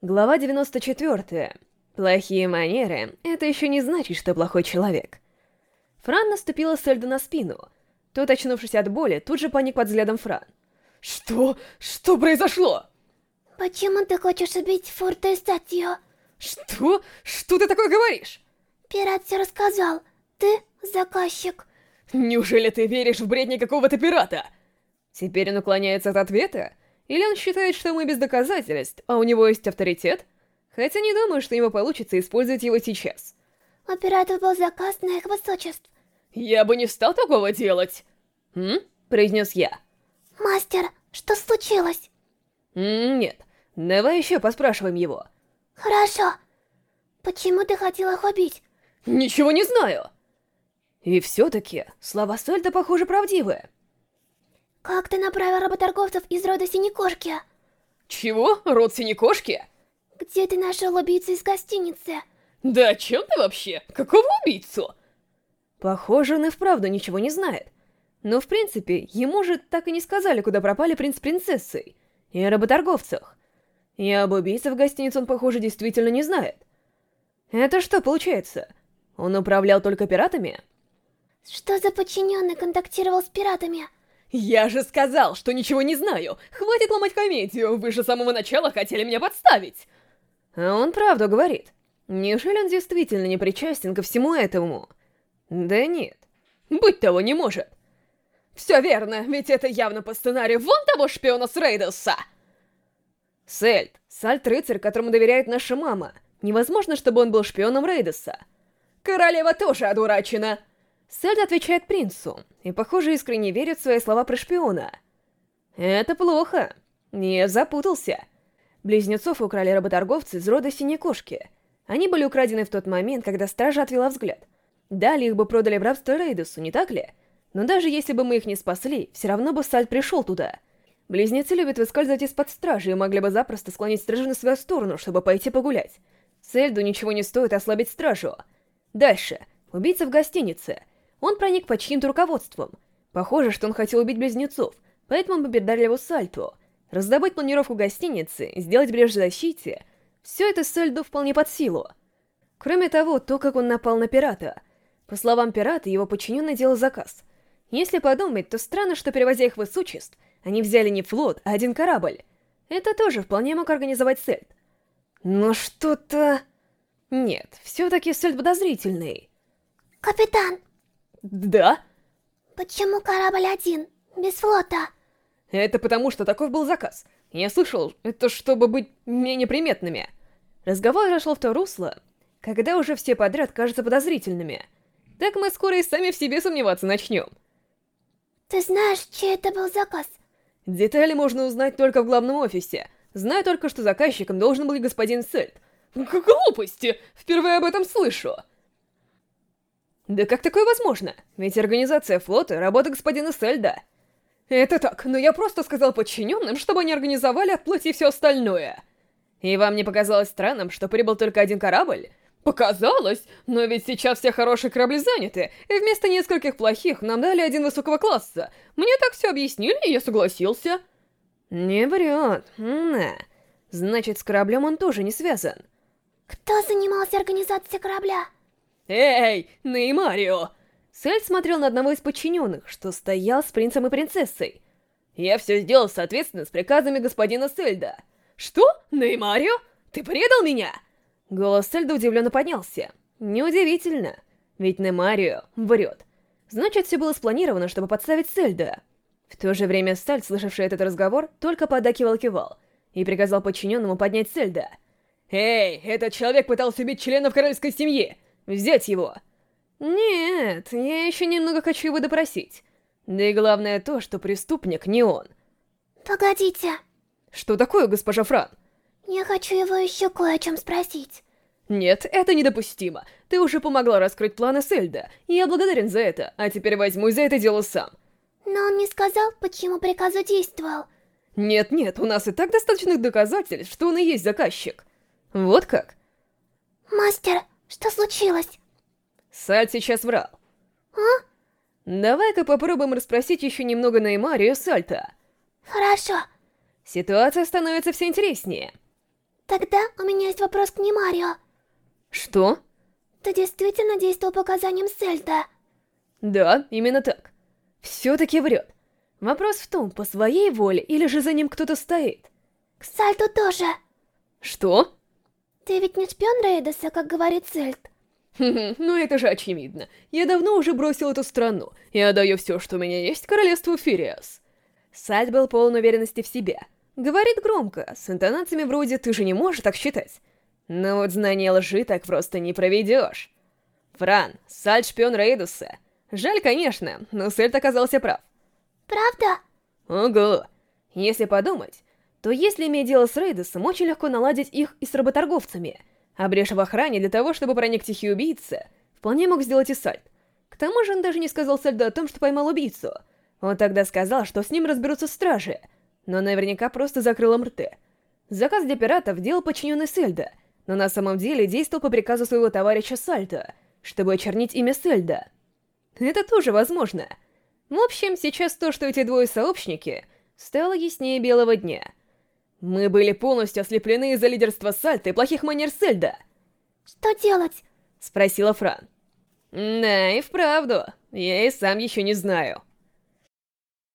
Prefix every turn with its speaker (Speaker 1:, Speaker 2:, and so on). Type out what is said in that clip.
Speaker 1: Глава 94. Плохие манеры — это еще не значит, что плохой человек. Фран наступила Сельду на спину. Тот, очнувшись от боли, тут же паник под взглядом Фран.
Speaker 2: Что? Что произошло?
Speaker 3: Почему ты хочешь убить Фурта и Сатью?
Speaker 2: Что? Что ты такое говоришь?
Speaker 3: Пират все рассказал. Ты заказчик.
Speaker 2: Неужели ты веришь в бредни какого-то пирата?
Speaker 1: Теперь он уклоняется от ответа? Или он считает, что мы без доказательств, а у него есть авторитет? Хотя не думаю, что ему получится использовать его сейчас.
Speaker 3: У пиратов был заказ на их высочеств.
Speaker 2: Я бы не стал такого делать.
Speaker 1: «М?» — произнес я.
Speaker 3: Мастер, что случилось?
Speaker 1: М, Нет, давай еще поспрашиваем его.
Speaker 3: Хорошо. Почему ты хотел их убить?
Speaker 2: Ничего не знаю.
Speaker 1: И все-таки слова Сольта, похоже, правдивые.
Speaker 3: Как ты направил работорговцев из рода Синекошки?
Speaker 2: Чего? Род синекошки?
Speaker 3: Где ты нашел убийцу из гостиницы?
Speaker 2: Да о чем ты вообще? Какого убийцу?
Speaker 1: Похоже, он и вправду ничего не знает. Но, в принципе, ему же так и не сказали, куда пропали принц с принцессой. И о работорговцах. И об убийце в гостинице он, похоже, действительно не знает. Это что получается? Он управлял только пиратами?
Speaker 3: Что за подчиненный контактировал с пиратами?
Speaker 2: Я же сказал, что ничего не знаю. Хватит ломать комедию, вы же с самого начала хотели меня подставить.
Speaker 1: А он правду говорит. Неужели он действительно не причастен ко всему этому? Да нет.
Speaker 2: Быть того не может. Все верно, ведь это явно по сценарию вон того шпиона с Рейдоса.
Speaker 1: Сельд, Сальт-рыцарь, которому доверяет наша мама. Невозможно, чтобы он был шпионом Рейдоса.
Speaker 2: Королева тоже одурачена.
Speaker 1: Сельд отвечает принцу, и, похоже, искренне верит в свои слова про шпиона. Это плохо. Не запутался. Близнецов украли работорговцы из рода Синей Кошки. Они были украдены в тот момент, когда стража отвела взгляд. Далее их бы продали в рабство Рейдосу, не так ли? Но даже если бы мы их не спасли, все равно бы Сальт пришел туда. Близнецы любят выскальзывать из-под стражи и могли бы запросто склонить стражу на свою сторону, чтобы пойти погулять. Сельду ничего не стоит ослабить стражу. Дальше. Убийца в гостинице. Он проник под чьим-то руководством. Похоже, что он хотел убить близнецов, поэтому мы передали его Сальту. Раздобыть планировку гостиницы, сделать брешь в защите — все это Сальду вполне под силу. Кроме того, то, как он напал на пирата. По словам пирата, его подчиненный делал заказ. Если подумать, то странно, что, перевозя их высочеств, они взяли не флот, а один корабль. Это тоже вполне мог организовать Сельд. Но что-то... Нет, все-таки Сельд подозрительный.
Speaker 3: Капитан,
Speaker 2: Да?
Speaker 3: почему корабль один, без флота?
Speaker 2: Это потому, что таков был заказ. Я слышал, это чтобы быть менее приметными.
Speaker 1: Разговор зашел в то русло, когда уже все подряд кажутся подозрительными. Так мы скоро и сами в себе сомневаться начнем.
Speaker 3: Ты знаешь, чей это был заказ?
Speaker 1: Детали можно узнать только в главном офисе. Знаю только, что заказчиком должен был господин Сельд.
Speaker 2: Глупости! Впервые об этом слышу.
Speaker 1: Да как такое возможно? Ведь организация флота — работа господина Сельда.
Speaker 2: Это так, но я просто сказал подчиненным, чтобы они организовали отплытие и все остальное.
Speaker 1: И вам не показалось странным, что прибыл только один корабль?
Speaker 2: Показалось, но ведь сейчас все хорошие корабли заняты, и вместо нескольких плохих нам дали один высокого класса. Мне так все объяснили, и я согласился.
Speaker 1: Не врет. На. Значит, с кораблем он тоже не связан.
Speaker 3: Кто занимался организацией корабля?
Speaker 2: Эй, Неймарио!
Speaker 1: Сель смотрел на одного из подчиненных, что стоял с принцем и принцессой.
Speaker 2: Я все сделал соответственно с приказами господина Сельда. Что? Неймарио? Ты предал меня?
Speaker 1: Голос Сельда удивленно поднялся. Неудивительно, ведь Немарио врет. Значит, все было спланировано, чтобы подставить Сельда. В то же время Сталь, слышавший этот разговор, только подакивал-кивал и приказал подчиненному поднять Сельда.
Speaker 2: Эй, этот человек пытался убить членов королевской семьи! Взять его!
Speaker 1: Нет, я еще немного хочу его допросить. Да и главное то, что преступник не он.
Speaker 3: Погодите,
Speaker 1: Что такое, госпожа Фран?
Speaker 3: я хочу его еще кое о чем спросить.
Speaker 2: Нет, это недопустимо. Ты уже помогла раскрыть планы Сельда, я благодарен за это, а теперь возьмусь за это дело сам.
Speaker 3: Но он не сказал, почему приказу действовал.
Speaker 2: Нет-нет, у нас и так достаточных доказательств, что он и есть заказчик. Вот как?
Speaker 3: Мастер, что случилось?
Speaker 1: Сальд сейчас врал.
Speaker 3: А?
Speaker 1: Давай-ка попробуем расспросить еще немного Неймарию Сальта.
Speaker 3: Хорошо.
Speaker 1: Ситуация становится все интереснее.
Speaker 3: Тогда у меня есть вопрос к Немарио.
Speaker 1: Что?
Speaker 3: Ты действительно действовал по указаниям Сельда?
Speaker 1: Да, именно так. Все-таки врет. Вопрос в том, по своей воле или же за ним кто-то стоит.
Speaker 3: К Сальду тоже.
Speaker 1: Что?
Speaker 3: Ты ведь не шпион Рейдеса, как говорит Сельд.
Speaker 1: Ну это же очевидно. Я давно уже бросил эту страну. Я отдаю все, что у меня есть, королевству Фириас. Сальд был полон уверенности в себе. Говорит громко, с интонациями вроде «ты же не можешь так считать». Но вот знание лжи так просто не проведешь. Фран, Сальд шпион Рейдуса. Жаль, конечно, но Сельд оказался прав.
Speaker 3: Правда?
Speaker 1: Ого. Если подумать, то если иметь дело с Рейдусом, очень легко наладить их и с работорговцами. А в охране для того, чтобы проник тихий убийца, вполне мог сделать и Сальд. К тому же он даже не сказал Сальду о том, что поймал убийцу. Он тогда сказал, что с ним разберутся стражи, но наверняка просто закрыл им. Заказ для пиратов делал подчиненный Сельда, но на самом деле действовал по приказу своего товарища Сальта, чтобы очернить имя Сельда. Это тоже возможно. В общем, сейчас то, что эти двое сообщники, стало яснее белого дня. Мы были полностью ослеплены из-за лидерства Сальта и плохих манер Сельда.
Speaker 3: Что делать?
Speaker 1: Спросила Фран. Да, и вправду. Я и сам еще не знаю.